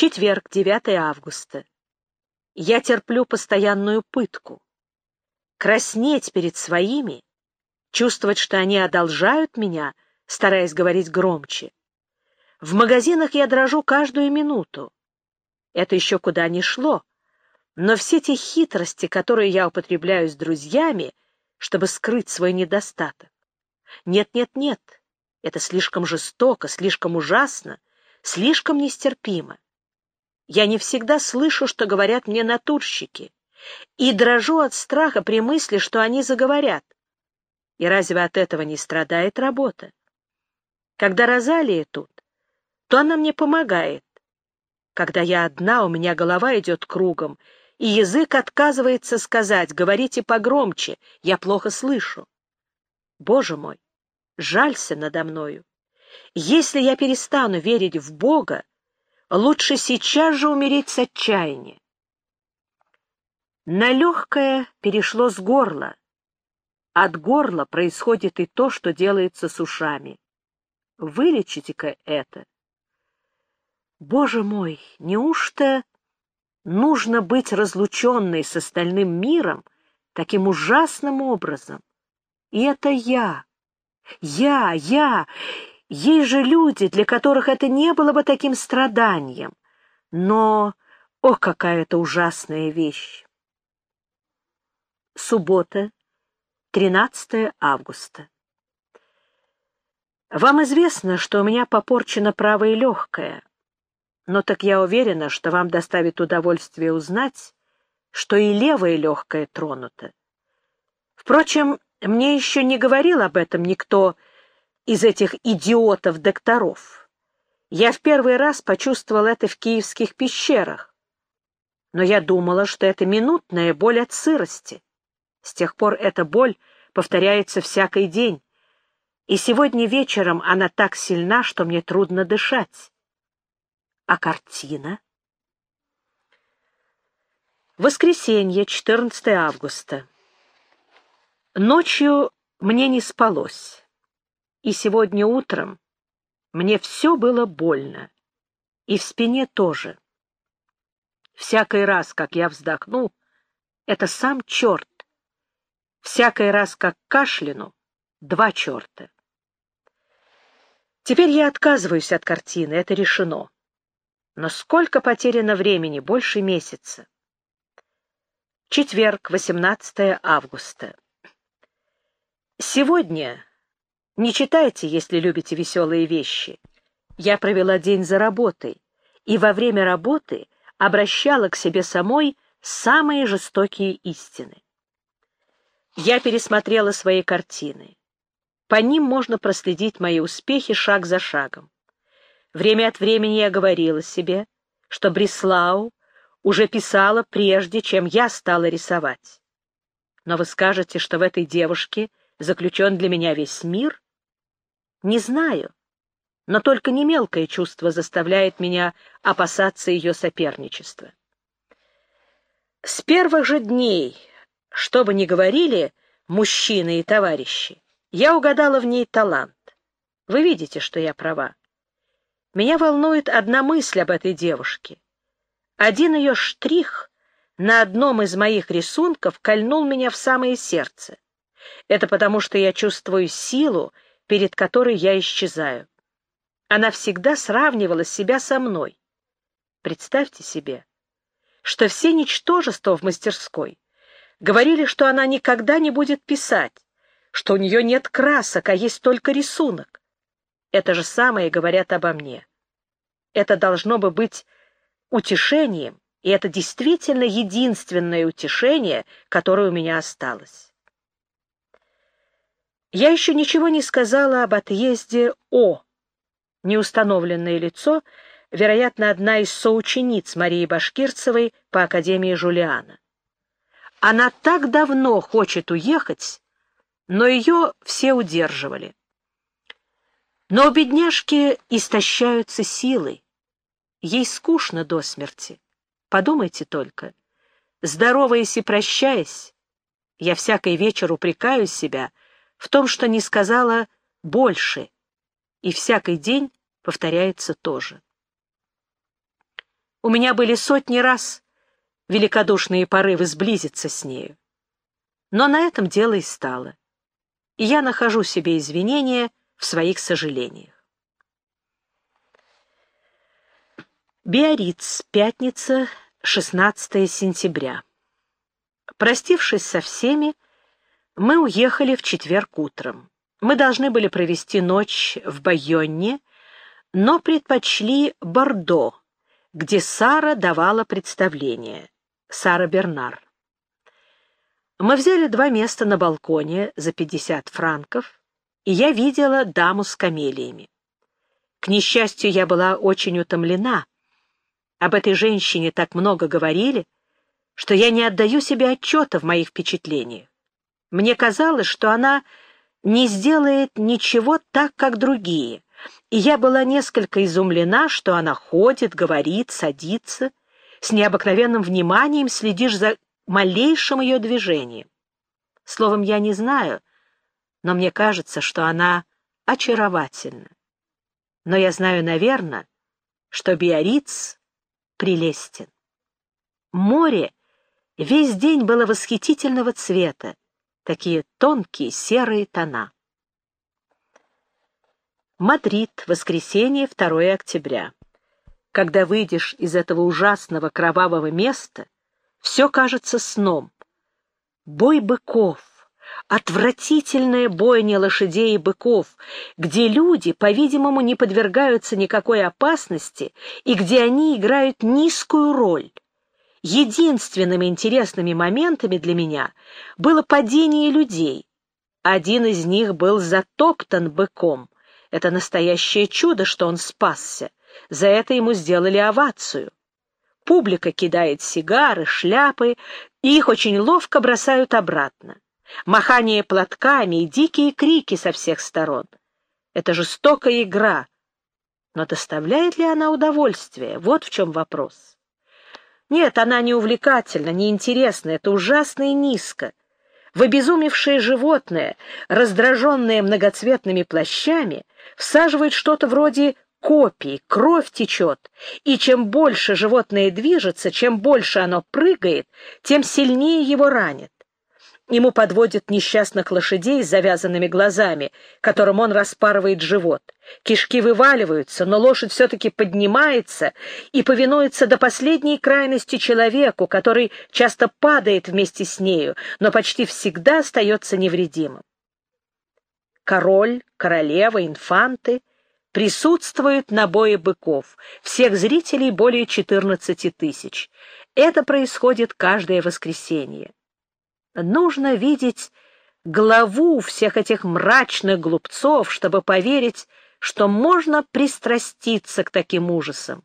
Четверг, 9 августа. Я терплю постоянную пытку. Краснеть перед своими, чувствовать, что они одолжают меня, стараясь говорить громче. В магазинах я дрожу каждую минуту. Это еще куда ни шло. Но все те хитрости, которые я употребляю с друзьями, чтобы скрыть свой недостаток. Нет, нет, нет. Это слишком жестоко, слишком ужасно, слишком нестерпимо. Я не всегда слышу, что говорят мне натурщики, и дрожу от страха при мысли, что они заговорят. И разве от этого не страдает работа? Когда Розалия тут, то она мне помогает. Когда я одна, у меня голова идет кругом, и язык отказывается сказать, говорите погромче, я плохо слышу. Боже мой, жалься надо мною. Если я перестану верить в Бога, лучше сейчас же умереть с отчаяния. На легкое перешло с горла. От горла происходит и то, что делается с ушами. Вылечите-ка это. Боже мой, неужто нужно быть разлученной с остальным миром таким ужасным образом? И это я. Я, я. Есть же люди, для которых это не было бы таким страданием. Но, ох, какая это ужасная вещь! Суббота, 13 августа. Вам известно, что у меня попорчено правое легкое, но так я уверена, что вам доставит удовольствие узнать, что и левое легкое тронуто. Впрочем, мне еще не говорил об этом никто из этих идиотов-докторов. Я в первый раз почувствовал это в киевских пещерах, но я думала, что это минутная боль от сырости. С тех пор эта боль повторяется всякий день, и сегодня вечером она так сильна, что мне трудно дышать. А картина? Воскресенье, 14 августа. Ночью мне не спалось, и сегодня утром мне все было больно, и в спине тоже. Всякий раз, как я вздохну, это сам черт. Всякий раз, как кашляну, два черта. Теперь я отказываюсь от картины, это решено. Но сколько потеряно времени, больше месяца. Четверг, 18 августа. Сегодня, не читайте, если любите веселые вещи, я провела день за работой, и во время работы обращала к себе самой самые жестокие истины. Я пересмотрела свои картины. По ним можно проследить мои успехи шаг за шагом. Время от времени я говорила себе, что Бреслау уже писала прежде, чем я стала рисовать. Но вы скажете, что в этой девушке заключен для меня весь мир? Не знаю, но только не мелкое чувство заставляет меня опасаться ее соперничества. С первых же дней, что бы ни говорили мужчины и товарищи, я угадала в ней талант. Вы видите, что я права. Меня волнует одна мысль об этой девушке. Один ее штрих на одном из моих рисунков кольнул меня в самое сердце. Это потому, что я чувствую силу, перед которой я исчезаю. Она всегда сравнивала себя со мной. Представьте себе, что все ничтожества в мастерской говорили, что она никогда не будет писать, что у нее нет красок, а есть только рисунок. Это же самое говорят обо мне. Это должно бы быть утешением, и это действительно единственное утешение, которое у меня осталось. Я еще ничего не сказала об отъезде О. Неустановленное лицо, вероятно, одна из соучениц Марии Башкирцевой по Академии Жулиана. Она так давно хочет уехать, но ее все удерживали. Но у бедняжки истощаются силы. Ей скучно до смерти. Подумайте только. Здороваясь и прощаясь, я всякий вечер упрекаю себя в том, что не сказала больше, и всякий день повторяется тоже. У меня были сотни раз великодушные порывы сблизиться с нею. Но на этом дело и стало. И я нахожу себе извинения в своих сожалениях. Биориц, пятница, 16 сентября. Простившись со всеми, мы уехали в четверг утром. Мы должны были провести ночь в Байонне, но предпочли Бордо, где Сара давала представление. Сара Бернар. Мы взяли два места на балконе за 50 франков, и я видела даму с камелиями. К несчастью, я была очень утомлена. Об этой женщине так много говорили, что я не отдаю себе отчета в моих впечатлениях. Мне казалось, что она не сделает ничего так, как другие, и я была несколько изумлена, что она ходит, говорит, садится, с необыкновенным вниманием следишь за малейшим ее движением. Словом, я не знаю, но мне кажется, что она очаровательна. Но я знаю, наверное, что Биориц прелестен. Море весь день было восхитительного цвета, такие тонкие серые тона. Мадрид, воскресенье, 2 октября. Когда выйдешь из этого ужасного кровавого места, все кажется сном. Бой быков, отвратительная бойня лошадей и быков, где люди, по-видимому, не подвергаются никакой опасности и где они играют низкую роль. Единственными интересными моментами для меня было падение людей. Один из них был затоптан быком, это настоящее чудо, что он спасся. За это ему сделали овацию. Публика кидает сигары, шляпы, и их очень ловко бросают обратно. Махание платками и дикие крики со всех сторон. Это жестокая игра. Но доставляет ли она удовольствие? Вот в чем вопрос. Нет, она не увлекательна, не интересна, это ужасно и низко. В обезумевшее животное, раздраженное многоцветными плащами, всаживает что-то вроде копий, кровь течет, и чем больше животное движется, чем больше оно прыгает, тем сильнее его ранит. Ему подводят несчастных лошадей с завязанными глазами, которым он распарывает живот. Кишки вываливаются, но лошадь все-таки поднимается и повинуется до последней крайности человеку, который часто падает вместе с нею, но почти всегда остается невредимым. Король, королева, инфанты присутствуют на бое быков. Всех зрителей более 14 тысяч. Это происходит каждое воскресенье. Нужно видеть главу всех этих мрачных глупцов, чтобы поверить, что можно пристраститься к таким ужасам.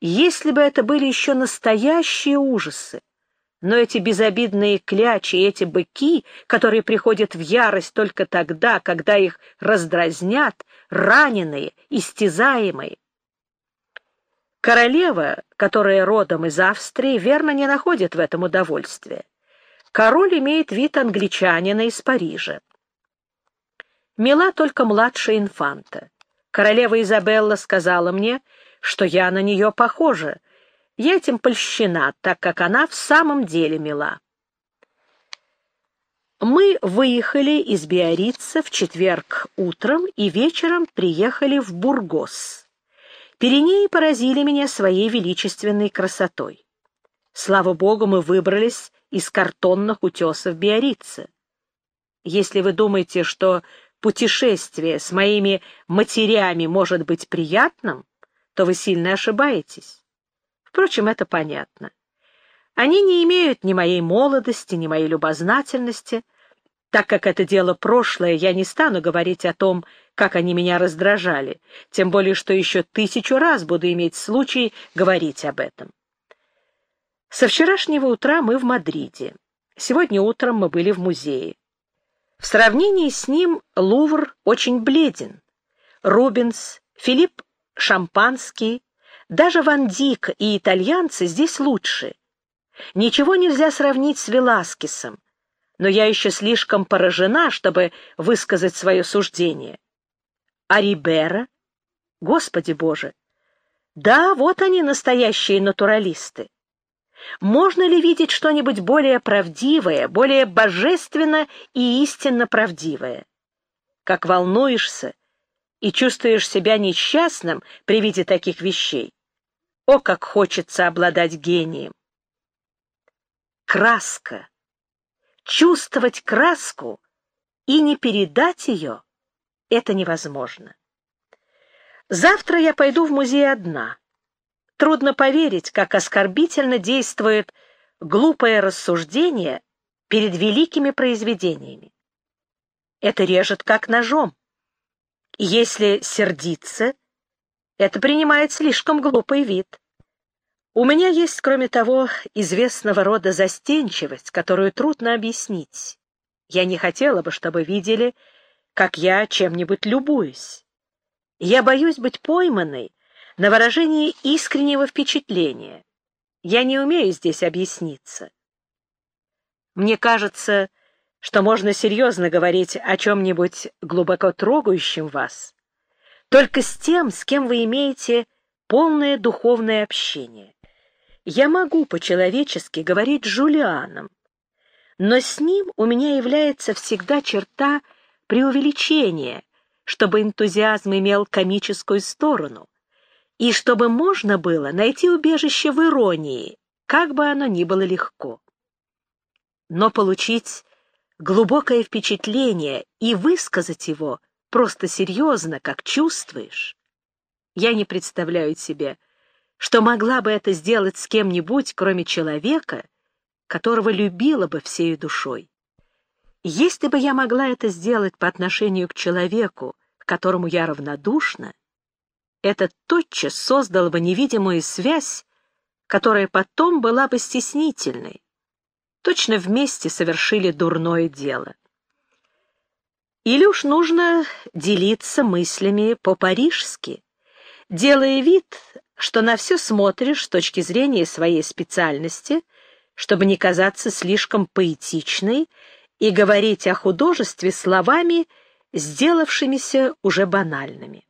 Если бы это были еще настоящие ужасы, но эти безобидные клячи, эти быки, которые приходят в ярость только тогда, когда их раздразнят, раненые, истязаемые. Королева, которая родом из Австрии, верно не находит в этом удовольствия. Король имеет вид англичанина из Парижа. Мила только младшая инфанта. Королева Изабелла сказала мне, что я на нее похожа. Я этим польщена, так как она в самом деле мила. Мы выехали из Биорица в четверг утром и вечером приехали в Бургос. Пиренеи поразили меня своей величественной красотой. Слава богу, мы выбрались из картонных утесов Биорица. Если вы думаете, что путешествие с моими матерями может быть приятным, то вы сильно ошибаетесь. Впрочем, это понятно. Они не имеют ни моей молодости, ни моей любознательности. Так как это дело прошлое, я не стану говорить о том, как они меня раздражали, тем более что еще тысячу раз буду иметь случай говорить об этом. Со вчерашнего утра мы в Мадриде. Сегодня утром мы были в музее. В сравнении с ним Лувр очень бледен. Рубенс, Филипп Шампанский, даже Ван Дик и итальянцы здесь лучше. Ничего нельзя сравнить с Веласкесом, но я еще слишком поражена, чтобы высказать свое суждение. А Рибера? Господи Боже! Да, вот они, настоящие натуралисты. Можно ли видеть что-нибудь более правдивое, более божественно и истинно правдивое? Как волнуешься и чувствуешь себя несчастным при виде таких вещей. О, как хочется обладать гением! Краска. Чувствовать краску и не передать ее — это невозможно. Завтра я пойду в музей одна. Трудно поверить, как оскорбительно действует глупое рассуждение перед великими произведениями. Это режет как ножом. Если сердиться, это принимает слишком глупый вид. У меня есть, кроме того, известного рода застенчивость, которую трудно объяснить. Я не хотела бы, чтобы видели, как я чем-нибудь любуюсь. Я боюсь быть пойманной на выражении искреннего впечатления. Я не умею здесь объясниться. Мне кажется, что можно серьезно говорить о чем-нибудь глубоко трогающем вас, только с тем, с кем вы имеете полное духовное общение. Я могу по-человечески говорить с Жулианом, но с ним у меня является всегда черта преувеличения, чтобы энтузиазм имел комическую сторону, и чтобы можно было найти убежище в иронии, как бы оно ни было легко. Но получить глубокое впечатление и высказать его просто серьезно, как чувствуешь, я не представляю себе, что могла бы это сделать с кем-нибудь, кроме человека, которого любила бы всею душой. Если бы я могла это сделать по отношению к человеку, к которому я равнодушна, это тотчас создало бы невидимую связь, которая потом была бы стеснительной. Точно вместе совершили дурное дело. Или уж нужно делиться мыслями по-парижски, делая вид, что на все смотришь с точки зрения своей специальности, чтобы не казаться слишком поэтичной и говорить о художестве словами, сделавшимися уже банальными.